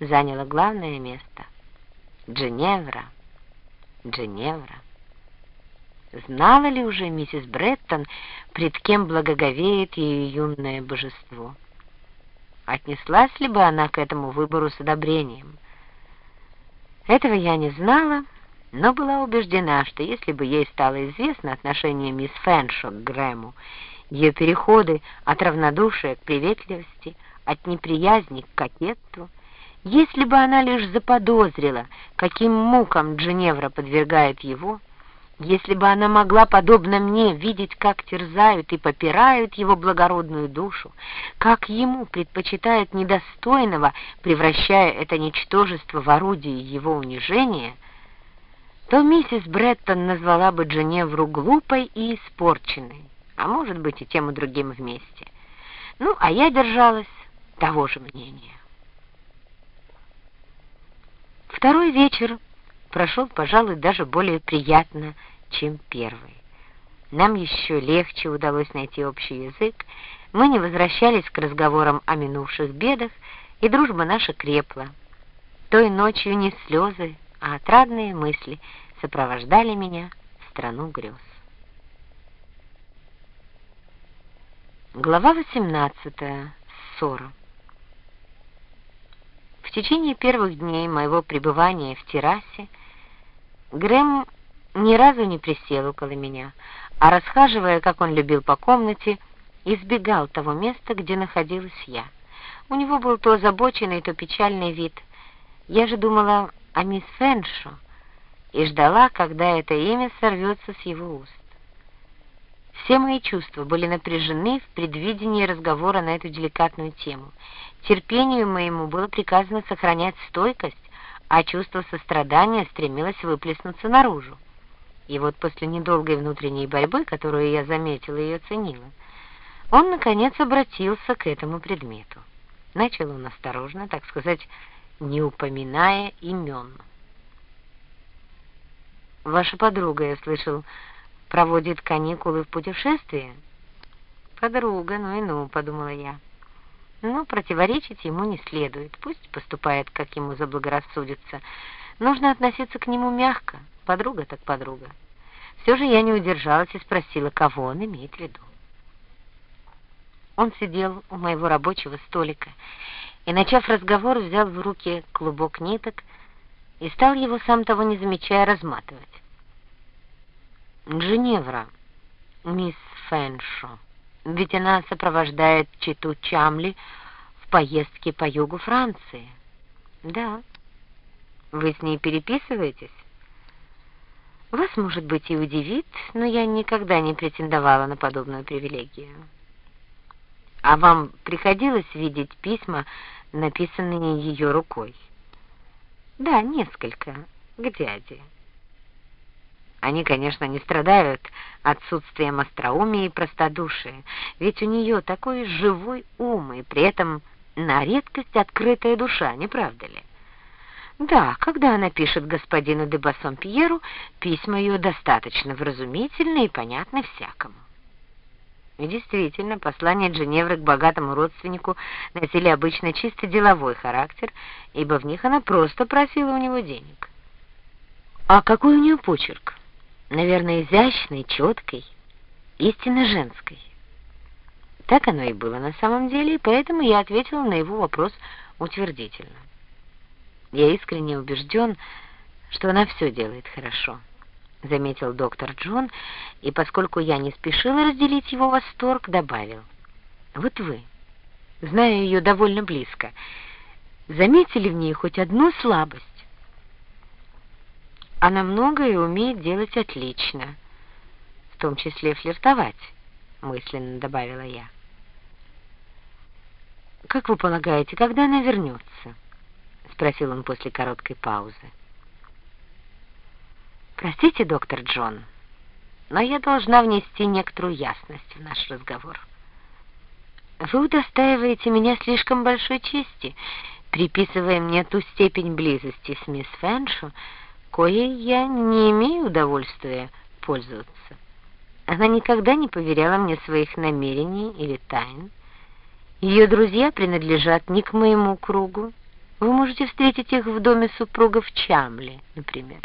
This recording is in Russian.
заняло главное место. Дженевра, Дженевра. Знала ли уже миссис Бреттон, пред кем благоговеет ее юное божество? Отнеслась ли бы она к этому выбору с одобрением? Этого я не знала, но была убеждена, что если бы ей стало известно отношение мисс Фэншо к Грэму, ее переходы от равнодушия к приветливости, от неприязни к кокетству, если бы она лишь заподозрила, каким мукам Дженевра подвергает его, если бы она могла, подобно мне, видеть, как терзают и попирают его благородную душу, как ему предпочитают недостойного, превращая это ничтожество в орудие его унижения, то миссис Бреттон назвала бы Дженевру глупой и испорченной, а может быть и тем и другим вместе. Ну, а я держалась того же мнения. Второй вечер прошел, пожалуй, даже более приятно, чем первый. Нам еще легче удалось найти общий язык, мы не возвращались к разговорам о минувших бедах, и дружба наша крепла. Той ночью не слезы, а отрадные мысли сопровождали меня в страну грез. Глава 18. Ссора. Течение первых дней моего пребывания в террасе Грэм ни разу не присел около меня, а расхаживая, как он любил по комнате, избегал того места, где находилась я. У него был то озабоченный, то печальный вид. Я же думала о мисс Фэншо и ждала, когда это имя сорвется с его уст. Все мои чувства были напряжены в предвидении разговора на эту деликатную тему. Терпению моему было приказано сохранять стойкость, а чувство сострадания стремилось выплеснуться наружу. И вот после недолгой внутренней борьбы, которую я заметила и оценила, он, наконец, обратился к этому предмету. Начал он осторожно, так сказать, не упоминая имен. «Ваша подруга, я слышал, проводит каникулы в путешествие?» «Подруга, ну и ну», — подумала я. Но противоречить ему не следует. Пусть поступает, как ему заблагорассудится. Нужно относиться к нему мягко. Подруга так подруга. Все же я не удержалась и спросила, кого он имеет в виду. Он сидел у моего рабочего столика и, начав разговор, взял в руки клубок ниток и стал его, сам того не замечая, разматывать. «Дженевра, мисс Фэншо». Ведь она сопровождает Читу Чамли в поездке по югу Франции. Да. Вы с ней переписываетесь? Вас, может быть, и удивит, но я никогда не претендовала на подобную привилегию. А вам приходилось видеть письма, написанные ее рукой? Да, несколько, к дяде. Они, конечно, не страдают отсутствием остроумия и простодушия, ведь у нее такой живой ум и при этом на редкость открытая душа, не правда ли? Да, когда она пишет господину де Бассомпьеру, письма ее достаточно вразумительны и понятны всякому. И действительно, послания Дженевры к богатому родственнику носили обычно чисто деловой характер, ибо в них она просто просила у него денег. А какой у нее почерк? Наверное, изящной, четкой, истинно женской. Так оно и было на самом деле, и поэтому я ответила на его вопрос утвердительно. Я искренне убежден, что она все делает хорошо, заметил доктор Джон, и поскольку я не спешила разделить его восторг, добавил. Вот вы, зная ее довольно близко, заметили в ней хоть одну слабость? Она многое умеет делать отлично, в том числе флиртовать, мысленно добавила я. «Как вы полагаете, когда она вернется?» — спросил он после короткой паузы. «Простите, доктор Джон, но я должна внести некоторую ясность в наш разговор. Вы удостаиваете меня слишком большой чести, приписывая мне ту степень близости с мисс Фэншу, коей я не имею удовольствия пользоваться. Она никогда не поверяла мне своих намерений или тайн. Ее друзья принадлежат не к моему кругу, Вы можете встретить их в доме супругов Чамли, например.